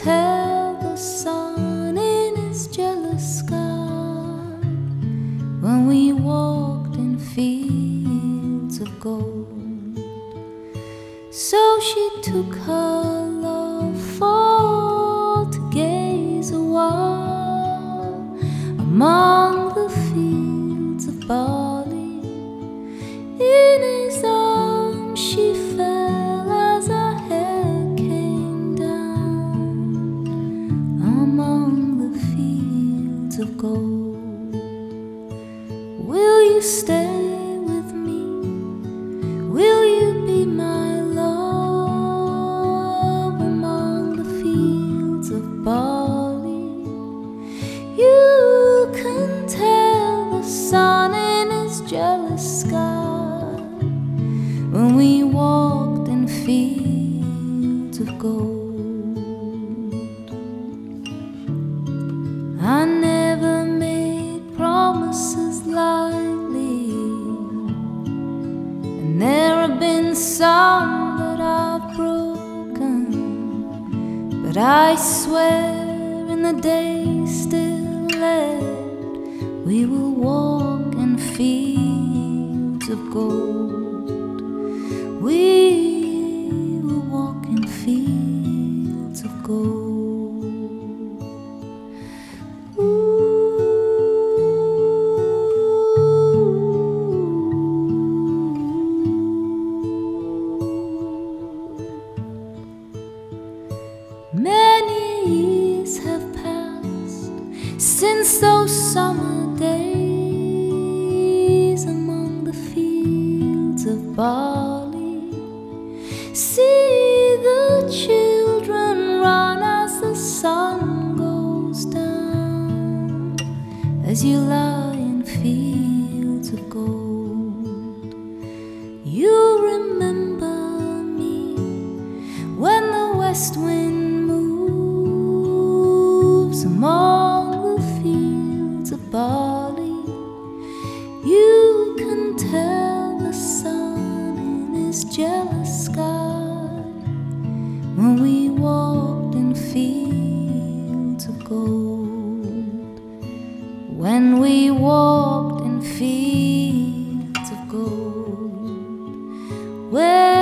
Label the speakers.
Speaker 1: tell the sun in his jealous sky when we walked in fields of gold. So she took her love for to gaze a while among the fields of barley. Of gold. Will you stay with me? Will you be my love among the fields of barley? You can tell the sun in his jealous sky when we walked in fields of gold. Some that I've broken. But I swear in the day still left, we will walk in fields of gold. Since those summer days among the fields of barley, see the children run as the sun goes down, as you lie in fields of gold. You remember me when the west wind moves among barley. You can tell the sun in his jealous sky when we walked in fields of gold. When we walked in fields of gold. Where